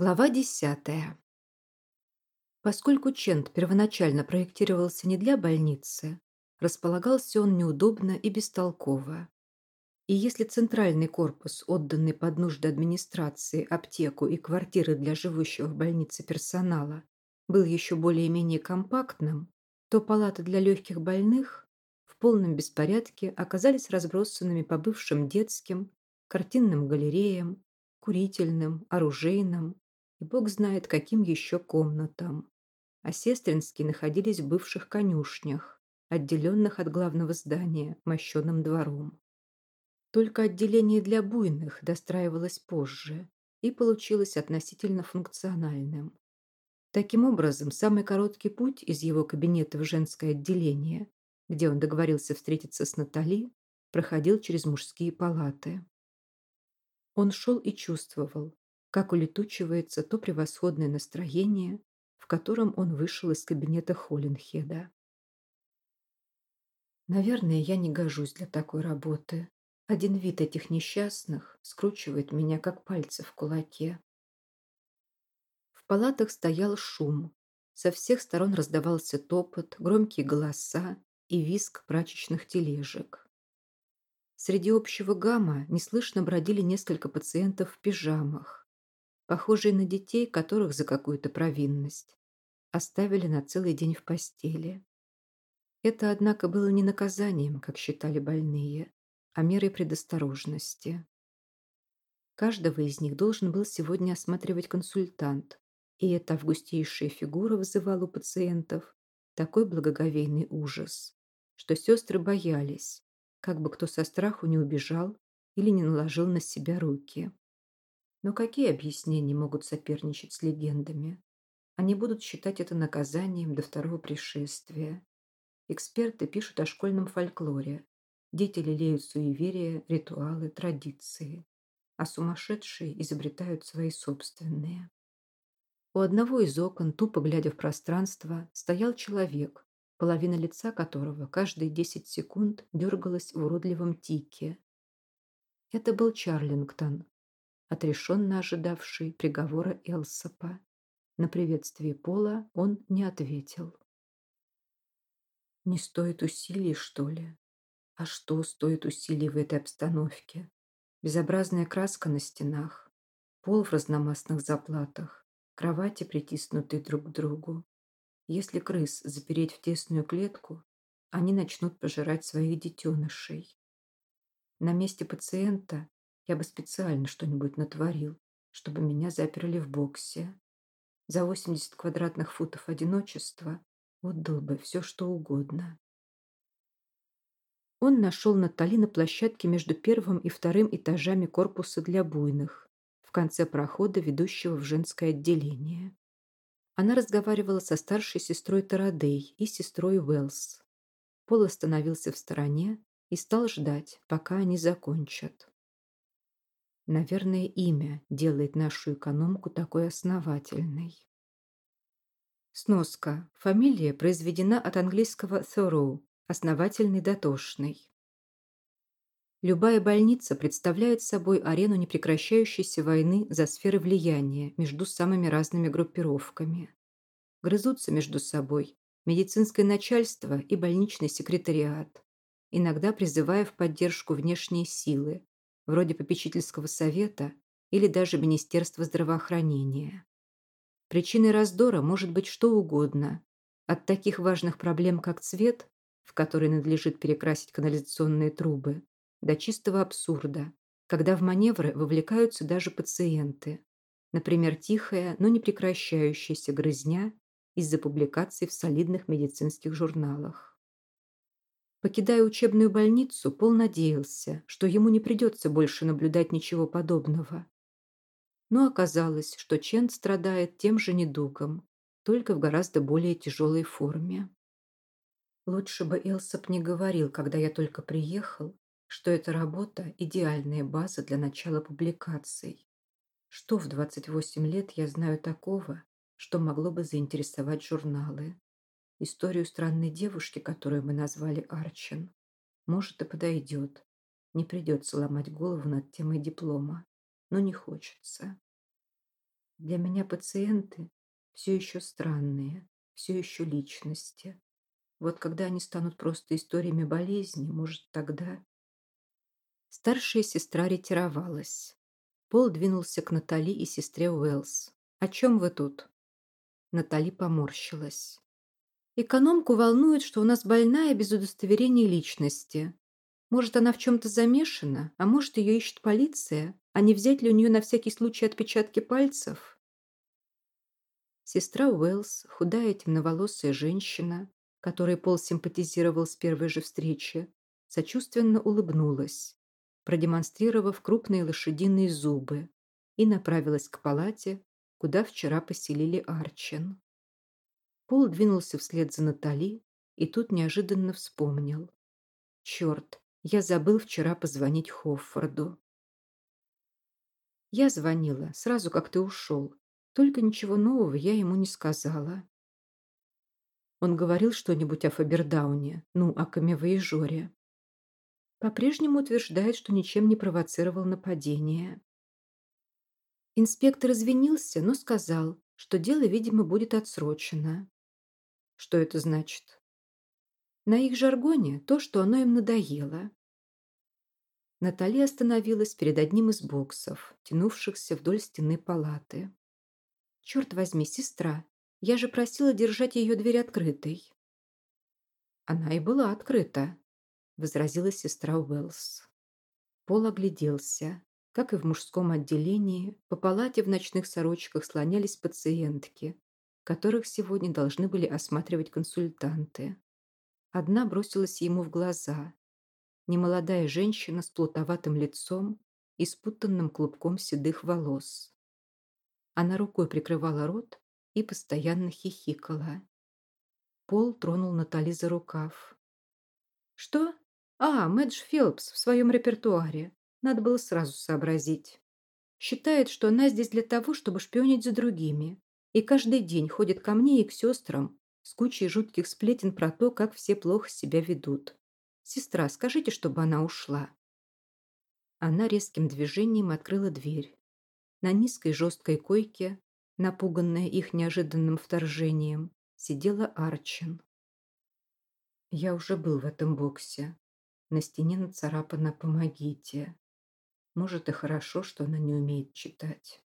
Глава десятая. Поскольку Чент первоначально проектировался не для больницы, располагался он неудобно и бестолково. И если центральный корпус, отданный под нужды администрации, аптеку и квартиры для живущего в больнице персонала, был еще более-менее компактным, то палаты для легких больных в полном беспорядке оказались разбросанными по бывшим детским, картинным галереям, курительным, оружейным, и бог знает, каким еще комнатам. А сестринские находились в бывших конюшнях, отделенных от главного здания мощеным двором. Только отделение для буйных достраивалось позже и получилось относительно функциональным. Таким образом, самый короткий путь из его кабинета в женское отделение, где он договорился встретиться с Натали, проходил через мужские палаты. Он шел и чувствовал, как улетучивается то превосходное настроение, в котором он вышел из кабинета Холлинхеда. Наверное, я не гожусь для такой работы. Один вид этих несчастных скручивает меня, как пальцы в кулаке. В палатах стоял шум. Со всех сторон раздавался топот, громкие голоса и визг прачечных тележек. Среди общего гамма неслышно бродили несколько пациентов в пижамах похожие на детей, которых за какую-то провинность оставили на целый день в постели. Это, однако, было не наказанием, как считали больные, а мерой предосторожности. Каждого из них должен был сегодня осматривать консультант, и эта августейшая фигура вызывала у пациентов такой благоговейный ужас, что сестры боялись, как бы кто со страху не убежал или не наложил на себя руки. Но какие объяснения могут соперничать с легендами? Они будут считать это наказанием до второго пришествия. Эксперты пишут о школьном фольклоре. Дети лелеют суеверия, ритуалы, традиции. А сумасшедшие изобретают свои собственные. У одного из окон, тупо глядя в пространство, стоял человек, половина лица которого каждые 10 секунд дергалась в уродливом тике. Это был Чарлингтон, отрешенно ожидавший приговора Элсопа. На приветствие Пола он не ответил. Не стоит усилий, что ли? А что стоит усилий в этой обстановке? Безобразная краска на стенах, пол в разномастных заплатах, кровати, притиснутые друг к другу. Если крыс запереть в тесную клетку, они начнут пожирать своих детенышей. На месте пациента я бы специально что-нибудь натворил, чтобы меня заперли в боксе. За 80 квадратных футов одиночества отдал бы все, что угодно. Он нашел Натали на площадке между первым и вторым этажами корпуса для буйных, в конце прохода, ведущего в женское отделение. Она разговаривала со старшей сестрой Тарадей и сестрой Уэллс. Пол остановился в стороне и стал ждать, пока они закончат. Наверное, имя делает нашу экономку такой основательной. Сноска. Фамилия произведена от английского thorough – основательный, дотошный. Любая больница представляет собой арену непрекращающейся войны за сферы влияния между самыми разными группировками. Грызутся между собой медицинское начальство и больничный секретариат, иногда призывая в поддержку внешние силы, вроде попечительского совета или даже Министерства здравоохранения. Причиной раздора может быть что угодно, от таких важных проблем, как цвет, в который надлежит перекрасить канализационные трубы, до чистого абсурда, когда в маневры вовлекаются даже пациенты. Например, тихая, но не прекращающаяся грызня из-за публикаций в солидных медицинских журналах. Покидая учебную больницу, Пол надеялся, что ему не придется больше наблюдать ничего подобного. Но оказалось, что Чен страдает тем же недугом, только в гораздо более тяжелой форме. Лучше бы Элсоп не говорил, когда я только приехал, что эта работа – идеальная база для начала публикаций. Что в 28 лет я знаю такого, что могло бы заинтересовать журналы? Историю странной девушки, которую мы назвали Арчин. Может, и подойдет. Не придется ломать голову над темой диплома. Но не хочется. Для меня пациенты все еще странные, все еще личности. Вот когда они станут просто историями болезни, может, тогда... Старшая сестра ретировалась. Пол двинулся к Натали и сестре Уэллс. «О чем вы тут?» Натали поморщилась. «Экономку волнует, что у нас больная без удостоверения личности. Может, она в чем-то замешана, а может, ее ищет полиция, а не взять ли у нее на всякий случай отпечатки пальцев?» Сестра Уэллс, худая темноволосая женщина, которой Пол симпатизировал с первой же встречи, сочувственно улыбнулась, продемонстрировав крупные лошадиные зубы, и направилась к палате, куда вчера поселили Арчин. Пол двинулся вслед за Натали и тут неожиданно вспомнил. «Черт, я забыл вчера позвонить Хоффорду». Я звонила, сразу как ты ушел. Только ничего нового я ему не сказала. Он говорил что-нибудь о Фабердауне, ну, о камевоежоре. По-прежнему утверждает, что ничем не провоцировал нападение. Инспектор извинился, но сказал, что дело, видимо, будет отсрочено. Что это значит? На их жаргоне то, что оно им надоело. Наталья остановилась перед одним из боксов, тянувшихся вдоль стены палаты. «Черт возьми, сестра, я же просила держать ее дверь открытой». «Она и была открыта», — возразила сестра Уэллс. Пол огляделся. Как и в мужском отделении, по палате в ночных сорочках слонялись пациентки, которых сегодня должны были осматривать консультанты. Одна бросилась ему в глаза. Немолодая женщина с плутоватым лицом и спутанным клубком седых волос. Она рукой прикрывала рот и постоянно хихикала. Пол тронул Натали за рукав. «Что? А, Мэдж Фелпс в своем репертуаре. Надо было сразу сообразить. Считает, что она здесь для того, чтобы шпионить за другими. И каждый день ходит ко мне и к сестрам с кучей жутких сплетен про то, как все плохо себя ведут. «Сестра, скажите, чтобы она ушла». Она резким движением открыла дверь. На низкой жесткой койке, напуганная их неожиданным вторжением, сидела Арчин. Я уже был в этом боксе. На стене нацарапано «Помогите». Может, и хорошо, что она не умеет читать.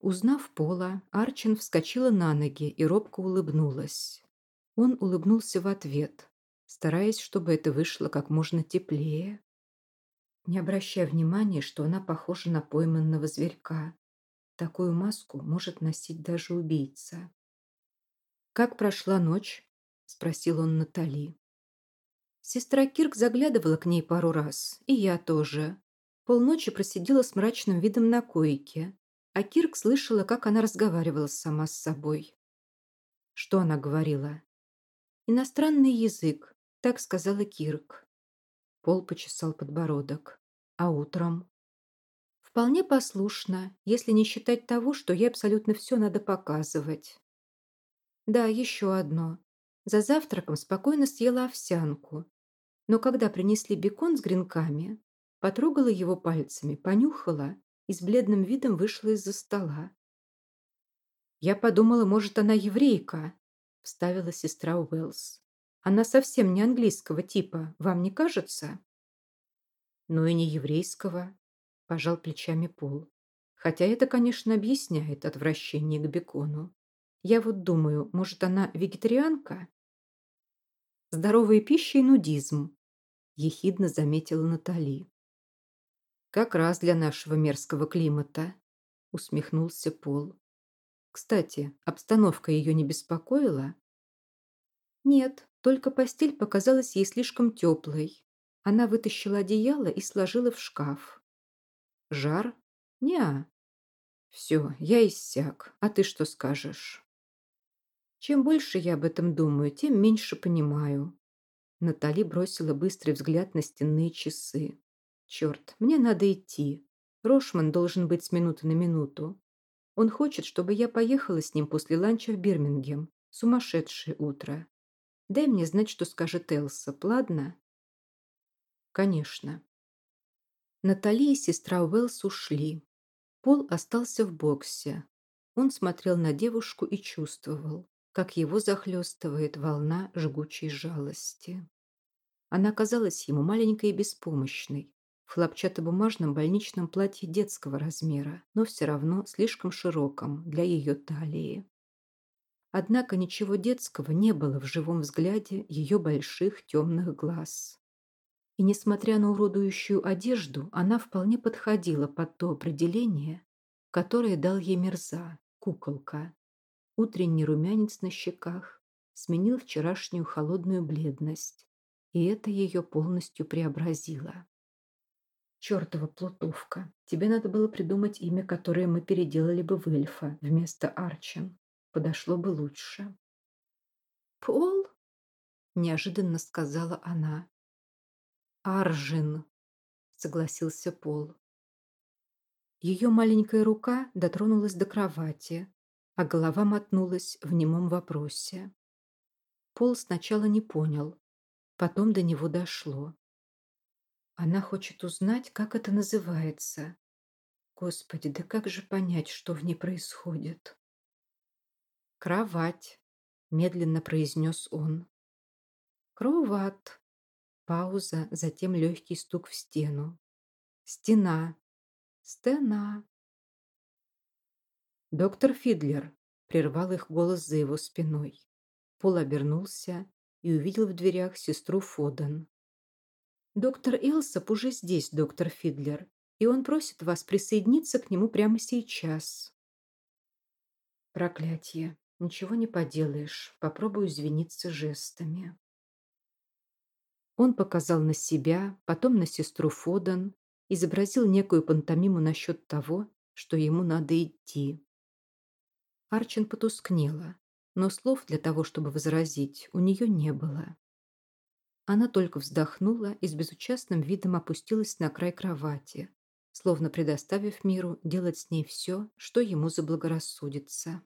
Узнав Пола, Арчин вскочила на ноги и робко улыбнулась. Он улыбнулся в ответ, стараясь, чтобы это вышло как можно теплее. Не обращая внимания, что она похожа на пойманного зверька. Такую маску может носить даже убийца. «Как прошла ночь?» – спросил он Натали. Сестра Кирк заглядывала к ней пару раз, и я тоже. Полночи просидела с мрачным видом на койке, а Кирк слышала, как она разговаривала сама с собой. Что она говорила? «Иностранный язык», — так сказала Кирк. Пол почесал подбородок. А утром? Вполне послушно, если не считать того, что ей абсолютно все надо показывать. Да, еще одно. За завтраком спокойно съела овсянку. Но когда принесли бекон с гренками, Потрогала его пальцами, понюхала и с бледным видом вышла из-за стола. «Я подумала, может, она еврейка», — вставила сестра Уэллс. «Она совсем не английского типа, вам не кажется?» «Ну и не еврейского», — пожал плечами Пол. «Хотя это, конечно, объясняет отвращение к бекону. Я вот думаю, может, она вегетарианка?» «Здоровая пища и нудизм», — ехидно заметила Натали. «Как раз для нашего мерзкого климата», — усмехнулся Пол. «Кстати, обстановка ее не беспокоила?» «Нет, только постель показалась ей слишком теплой. Она вытащила одеяло и сложила в шкаф. Жар? Неа. Все, я иссяк. А ты что скажешь? Чем больше я об этом думаю, тем меньше понимаю. Натали бросила быстрый взгляд на стенные часы. Черт, мне надо идти. Рошман должен быть с минуты на минуту. Он хочет, чтобы я поехала с ним после ланча в Бирмингем. Сумасшедшее утро. Дай мне знать, что скажет Элса, ладно? Конечно. Натали и сестра Уэллс ушли. Пол остался в боксе. Он смотрел на девушку и чувствовал, как его захлестывает волна жгучей жалости. Она казалась ему маленькой и беспомощной, в хлопчатобумажном больничном платье детского размера, но все равно слишком широком для ее талии. Однако ничего детского не было в живом взгляде ее больших темных глаз. И несмотря на уродующую одежду, она вполне подходила под то определение, которое дал ей Мерза, куколка. Утренний румянец на щеках сменил вчерашнюю холодную бледность, и это ее полностью преобразило. Чертова плутовка. Тебе надо было придумать имя, которое мы переделали бы в эльфа вместо Арчин. Подошло бы лучше. Пол? Неожиданно сказала она. Аржин, согласился Пол. Ее маленькая рука дотронулась до кровати, а голова мотнулась в немом вопросе. Пол сначала не понял, потом до него дошло. Она хочет узнать, как это называется. Господи, да как же понять, что в ней происходит? Кровать, медленно произнес он. Кроват. Пауза, затем легкий стук в стену. Стена. Стена. Доктор Фидлер прервал их голос за его спиной. Пол обернулся и увидел в дверях сестру Фоден. Доктор Илсоп уже здесь, доктор Фидлер, и он просит вас присоединиться к нему прямо сейчас. Проклятие. Ничего не поделаешь. Попробую извиниться жестами. Он показал на себя, потом на сестру Фодан, изобразил некую пантомиму насчет того, что ему надо идти. Арчин потускнела, но слов для того, чтобы возразить, у нее не было. Она только вздохнула и с безучастным видом опустилась на край кровати, словно предоставив миру делать с ней все, что ему заблагорассудится.